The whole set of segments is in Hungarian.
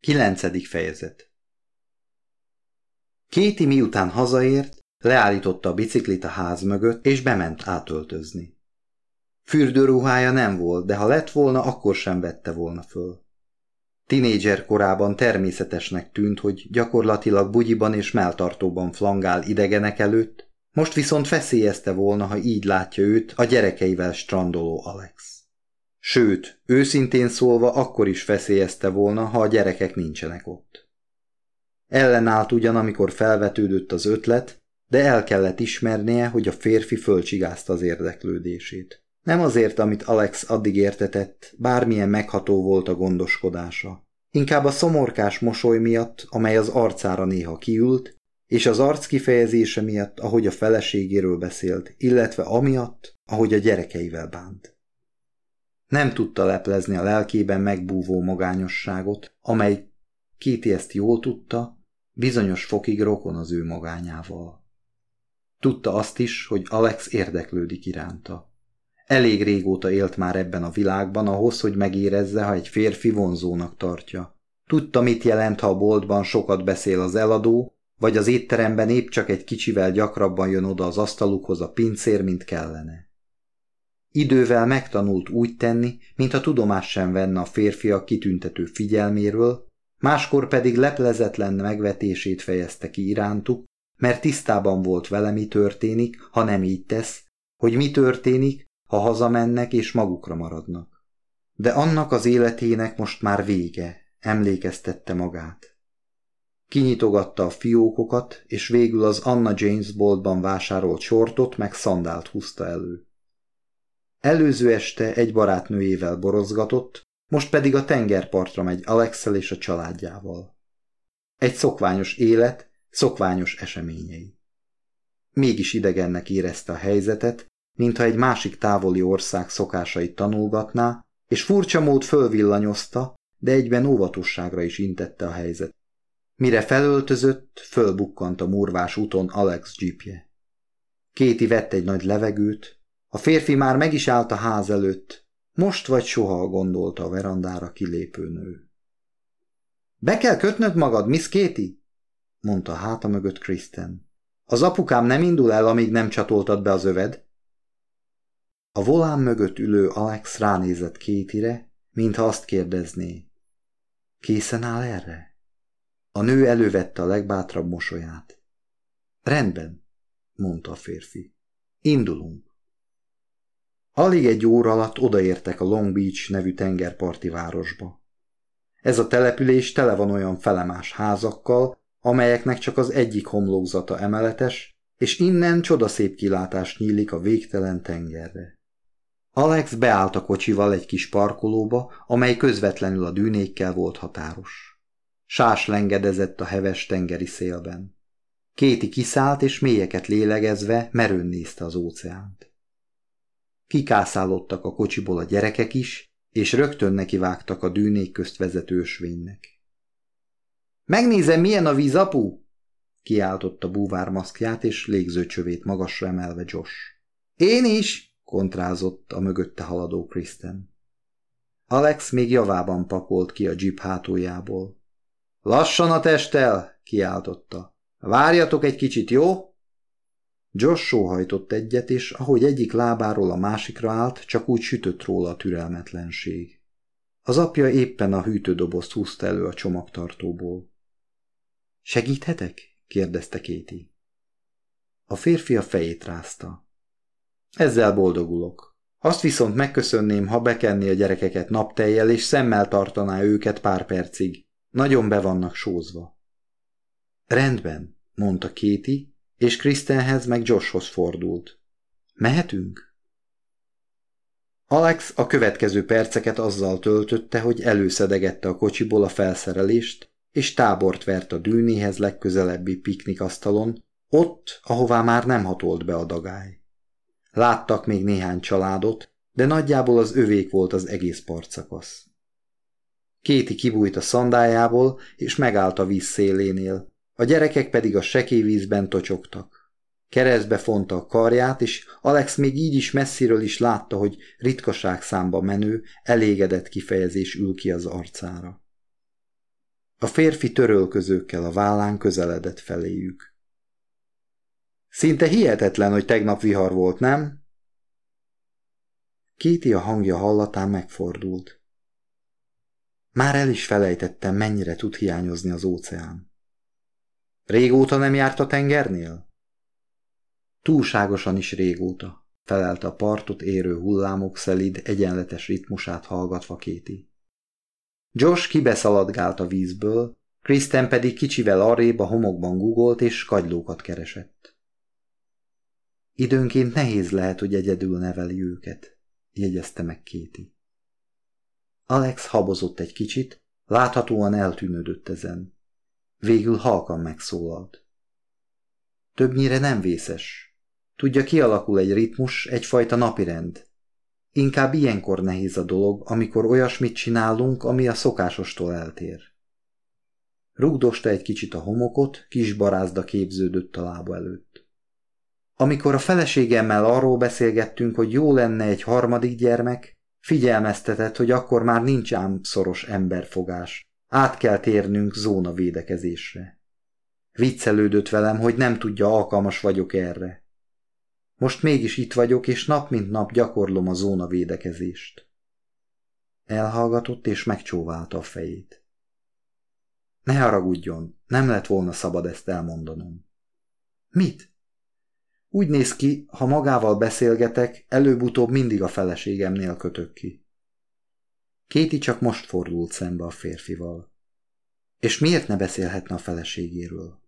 Kilencedik fejezet Kéti miután hazaért, leállította a biciklit a ház mögött, és bement átöltözni. Fürdőruhája nem volt, de ha lett volna, akkor sem vette volna föl. Tinédzser korában természetesnek tűnt, hogy gyakorlatilag bugyiban és melltartóban flangál idegenek előtt, most viszont feszélyezte volna, ha így látja őt a gyerekeivel strandoló Alex. Sőt, őszintén szólva akkor is feszélyezte volna, ha a gyerekek nincsenek ott. Ellenállt ugyan, amikor felvetődött az ötlet, de el kellett ismernie, hogy a férfi fölcsigázta az érdeklődését. Nem azért, amit Alex addig értetett, bármilyen megható volt a gondoskodása. Inkább a szomorkás mosoly miatt, amely az arcára néha kiült, és az arc kifejezése miatt, ahogy a feleségéről beszélt, illetve amiatt, ahogy a gyerekeivel bánt. Nem tudta leplezni a lelkében megbúvó magányosságot, amely Kéti ezt jól tudta, bizonyos fokig rokon az ő magányával. Tudta azt is, hogy Alex érdeklődik iránta. Elég régóta élt már ebben a világban ahhoz, hogy megérezze, ha egy férfi vonzónak tartja. Tudta, mit jelent, ha a boltban sokat beszél az eladó, vagy az étteremben épp csak egy kicsivel gyakrabban jön oda az asztalukhoz a pincér, mint kellene. Idővel megtanult úgy tenni, mintha tudomás sem venne a férfiak kitüntető figyelméről, máskor pedig leplezetlen megvetését fejezte ki irántuk, mert tisztában volt vele, mi történik, ha nem így tesz, hogy mi történik, ha hazamennek és magukra maradnak. De annak az életének most már vége, emlékeztette magát. Kinyitogatta a fiókokat, és végül az Anna James boltban vásárolt sortot meg szandált húzta elő. Előző este egy barátnőjével borozgatott, most pedig a tengerpartra megy Alexel és a családjával. Egy szokványos élet, szokványos eseményei. Mégis idegennek érezte a helyzetet, mintha egy másik távoli ország szokásait tanulgatná, és furcsa mód fölvillanyozta, de egyben óvatosságra is intette a helyzet. Mire felöltözött, fölbukkant a murvás úton Alex jeepje. Kéti vett egy nagy levegőt, a férfi már meg is állt a ház előtt, most vagy soha gondolta a verandára kilépő nő. Be kell kötnöd magad, Miss Kéti? mondta háta mögött Kristen. Az apukám nem indul el, amíg nem csatoltad be az öved. A volán mögött ülő Alex ránézett Kétire, mintha azt kérdezné. Készen áll erre? A nő elővette a legbátrabb mosolyát. Rendben, mondta a férfi. Indulunk. Alig egy óra alatt odaértek a Long Beach nevű tengerparti városba. Ez a település tele van olyan felemás házakkal, amelyeknek csak az egyik homlokzata emeletes, és innen csodaszép kilátás nyílik a végtelen tengerre. Alex beállt a kocsival egy kis parkolóba, amely közvetlenül a dűnékkel volt határos. Sás lengedezett a heves tengeri szélben. Kéti kiszállt, és mélyeket lélegezve merőn nézte az óceánt. Kikászálódtak a kocsiból a gyerekek is, és rögtön nekivágtak a dűnék közt vezető ösvénynek. Megnézem, milyen a víz, apu? kiáltotta búvár maszkját és légzőcsövét magasra emelve Josh. Én is, kontrázott a mögötte haladó Kristen. Alex még javában pakolt ki a jeep hátuljából. Lassan a testtel, kiáltotta. Várjatok egy kicsit, jó? Josh sóhajtott egyet, és ahogy egyik lábáról a másikra állt, csak úgy sütött róla a türelmetlenség. Az apja éppen a hűtődobozt húzta elő a csomagtartóból. Segíthetek? kérdezte Kéti. A férfi a fejét rázta. Ezzel boldogulok. Azt viszont megköszönném, ha bekenni a gyerekeket naptejjel, és szemmel tartaná őket pár percig. Nagyon be vannak sózva. Rendben, mondta Kéti, és Krisztenhez meg Joshhoz fordult. Mehetünk? Alex a következő perceket azzal töltötte, hogy előszedegette a kocsiból a felszerelést, és tábort vert a dűnéhez legközelebbi piknikasztalon, ott, ahová már nem hatolt be a dagály. Láttak még néhány családot, de nagyjából az övék volt az egész partszakasz. Kéti kibújt a szandájából, és megállt a víz szélénél, a gyerekek pedig a sekélyvízben tocsogtak. Keresztbe fonta a karját, és Alex még így is messziről is látta, hogy ritkaság számba menő, elégedett kifejezés ül ki az arcára. A férfi törölközőkkel a vállán közeledett feléjük. Szinte hihetetlen, hogy tegnap vihar volt, nem? Kéti a hangja hallatán megfordult. Már el is felejtettem, mennyire tud hiányozni az óceán. Régóta nem járt a tengernél? Túlságosan is régóta, felelte a partot érő hullámok szelid, egyenletes ritmusát hallgatva Kéti. Josh kibeszaladgált a vízből, Kristen pedig kicsivel arrébb a homokban gugolt és kagylókat keresett. Időnként nehéz lehet, hogy egyedül neveli őket, jegyezte meg Kéti. Alex habozott egy kicsit, láthatóan eltűnődött ezen. Végül halkan megszólalt. Többnyire nem vészes. Tudja, kialakul egy ritmus, egyfajta napirend. Inkább ilyenkor nehéz a dolog, amikor olyasmit csinálunk, ami a szokásostól eltér. Rugdosta egy kicsit a homokot, kis barázda képződött a lába előtt. Amikor a feleségemmel arról beszélgettünk, hogy jó lenne egy harmadik gyermek, figyelmeztetett, hogy akkor már nincs ám szoros emberfogás. Át kell térnünk zóna védekezésre. Viccelődött velem, hogy nem tudja, alkalmas vagyok erre. Most mégis itt vagyok, és nap mint nap gyakorlom a zóna védekezést. Elhallgatott, és megcsóválta a fejét. Ne haragudjon, nem lett volna szabad ezt elmondanom. Mit? Úgy néz ki, ha magával beszélgetek, előbb-utóbb mindig a feleségemnél kötök ki. Kéti csak most fordult szembe a férfival. És miért ne beszélhetne a feleségéről?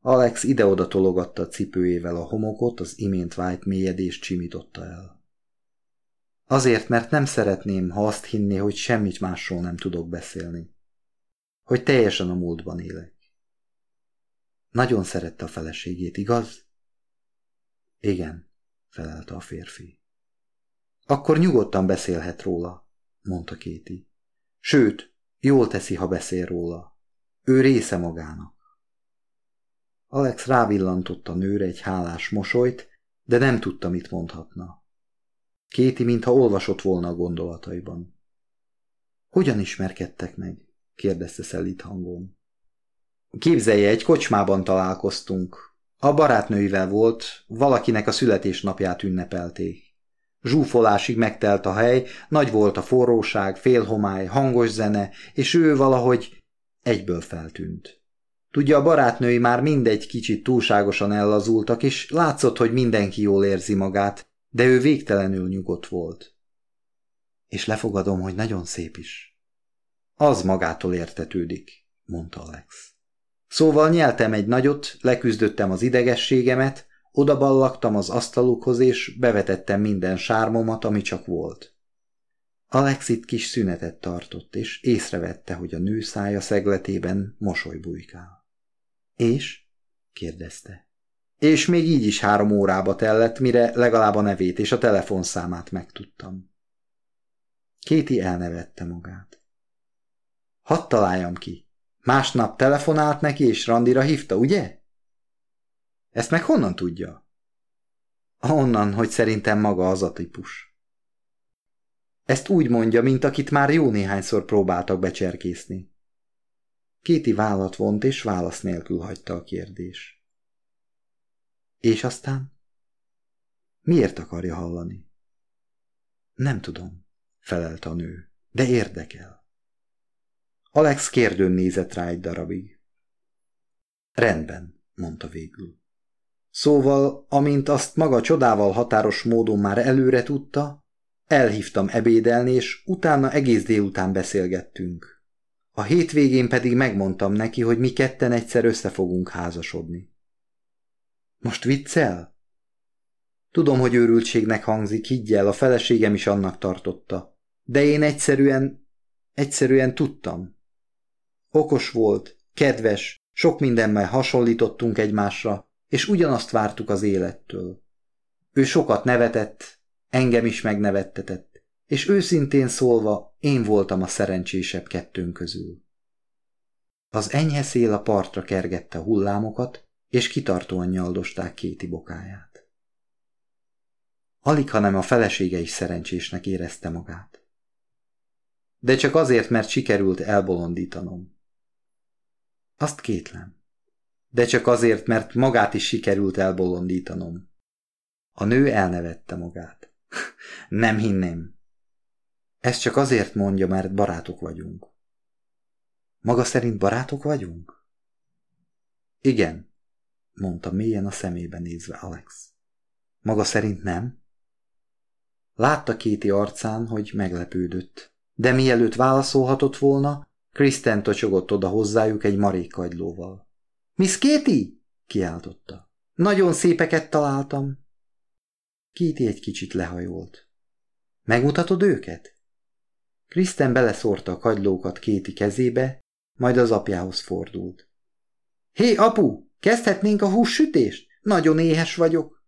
Alex ide-oda tologatta a cipőjével a homokot, az imént vájt mélyedést csimította el. Azért, mert nem szeretném, ha azt hinné, hogy semmit másról nem tudok beszélni. Hogy teljesen a múltban élek. Nagyon szerette a feleségét, igaz? Igen, felelte a férfi. Akkor nyugodtan beszélhet róla, mondta Kéti. Sőt, jól teszi, ha beszél róla. Ő része magának. Alex rávillantott a nőre egy hálás mosolyt, de nem tudta, mit mondhatna. Kéti, mintha olvasott volna a gondolataiban. Hogyan ismerkedtek meg? kérdezte szelít hangon. Képzelje, egy kocsmában találkoztunk. A barátnőivel volt, valakinek a születésnapját ünnepelték. Zsúfolásig megtelt a hely, nagy volt a forróság, félhomály, hangos zene, és ő valahogy egyből feltűnt. Tudja, a barátnői már mindegy kicsit túlságosan ellazultak, és látszott, hogy mindenki jól érzi magát, de ő végtelenül nyugodt volt. És lefogadom, hogy nagyon szép is. Az magától értetődik, mondta Alex. Szóval nyeltem egy nagyot, leküzdöttem az idegességemet, odaballagtam az asztalukhoz, és bevetettem minden sármomat, ami csak volt. Alex itt kis szünetet tartott, és észrevette, hogy a nő szája szegletében mosoly bujkál. És? kérdezte. És még így is három órába tellett, mire legalább a nevét és a telefonszámát megtudtam. Kéti elnevette magát. Hadd találjam ki. Másnap telefonált neki és randira hívta, ugye? Ezt meg honnan tudja? Onnan, hogy szerintem maga az a típus. Ezt úgy mondja, mint akit már jó néhányszor próbáltak becserkészni. Kéti vállat vont, és válasz nélkül hagyta a kérdés. És aztán? Miért akarja hallani? Nem tudom, felelte a nő, de érdekel. Alex kérdőn nézett rá egy darabig. Rendben, mondta végül. Szóval, amint azt maga csodával határos módon már előre tudta, elhívtam ebédelni, és utána egész délután beszélgettünk. A hétvégén pedig megmondtam neki, hogy mi ketten egyszer össze fogunk házasodni. Most viccel? Tudom, hogy őrültségnek hangzik, higgyel, a feleségem is annak tartotta. De én egyszerűen, egyszerűen tudtam. Okos volt, kedves, sok mindenmel hasonlítottunk egymásra, és ugyanazt vártuk az élettől. Ő sokat nevetett, engem is megnevettetett és őszintén szólva én voltam a szerencsésebb kettőnk közül. Az enyhe szél a partra kergette hullámokat, és kitartóan nyaldosták kéti bokáját. Alig, hanem a felesége is szerencsésnek érezte magát. De csak azért, mert sikerült elbolondítanom. Azt kétlem. De csak azért, mert magát is sikerült elbolondítanom. A nő elnevette magát. Nem hinném. Ezt csak azért mondja, mert barátok vagyunk. Maga szerint barátok vagyunk? Igen, mondta mélyen a szemébe nézve Alex. Maga szerint nem? Látta Kéti arcán, hogy meglepődött, de mielőtt válaszolhatott volna, Kristen tocsogott oda hozzájuk egy marékkagylóval. Miss Kéti? kiáltotta. Nagyon szépeket találtam. Kéti egy kicsit lehajolt. Megmutatod őket? Kristen beleszórta a kagylókat Kéti kezébe, majd az apjához fordult. Hé, apu, kezdhetnénk a hússütést? Nagyon éhes vagyok.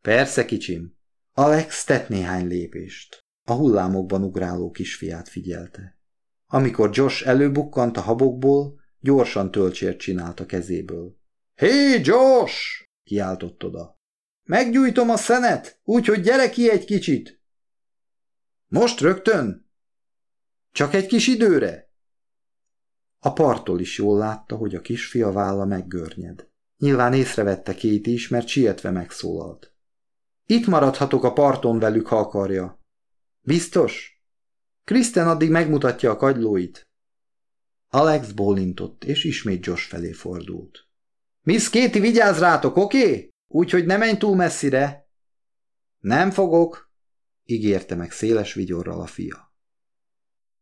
Persze, kicsim. Alex tett néhány lépést. A hullámokban ugráló kisfiát figyelte. Amikor Josh előbukkant a habokból, gyorsan töltsért csinált a kezéből. Hé, Josh! kiáltott oda. Meggyújtom a szenet, úgyhogy gyere ki egy kicsit. Most rögtön? Csak egy kis időre? A parttól is jól látta, hogy a kisfia válla meggörnyed. Nyilván észrevette két is, mert sietve megszólalt. Itt maradhatok a parton velük, ha akarja. Biztos? Kristen addig megmutatja a kagylóit. Alex bólintott, és ismét Josh felé fordult. Miss Kéti, vigyázz rátok, oké? Okay? Úgyhogy ne menj túl messzire. Nem fogok, ígérte meg széles vigyorral a fia.